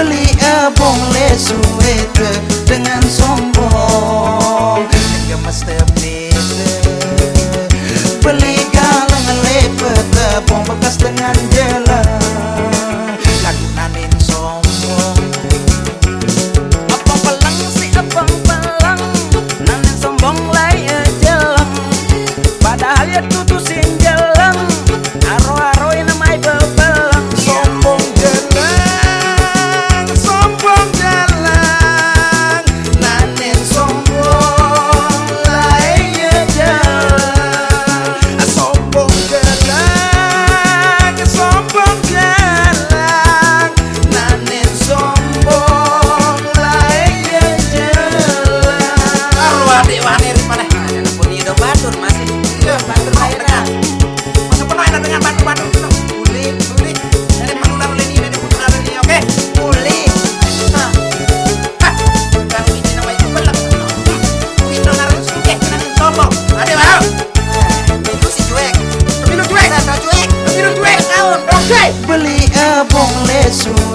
beli abong le suwete dengan sombong. Bekas dengan jelas beli eh, abong lesu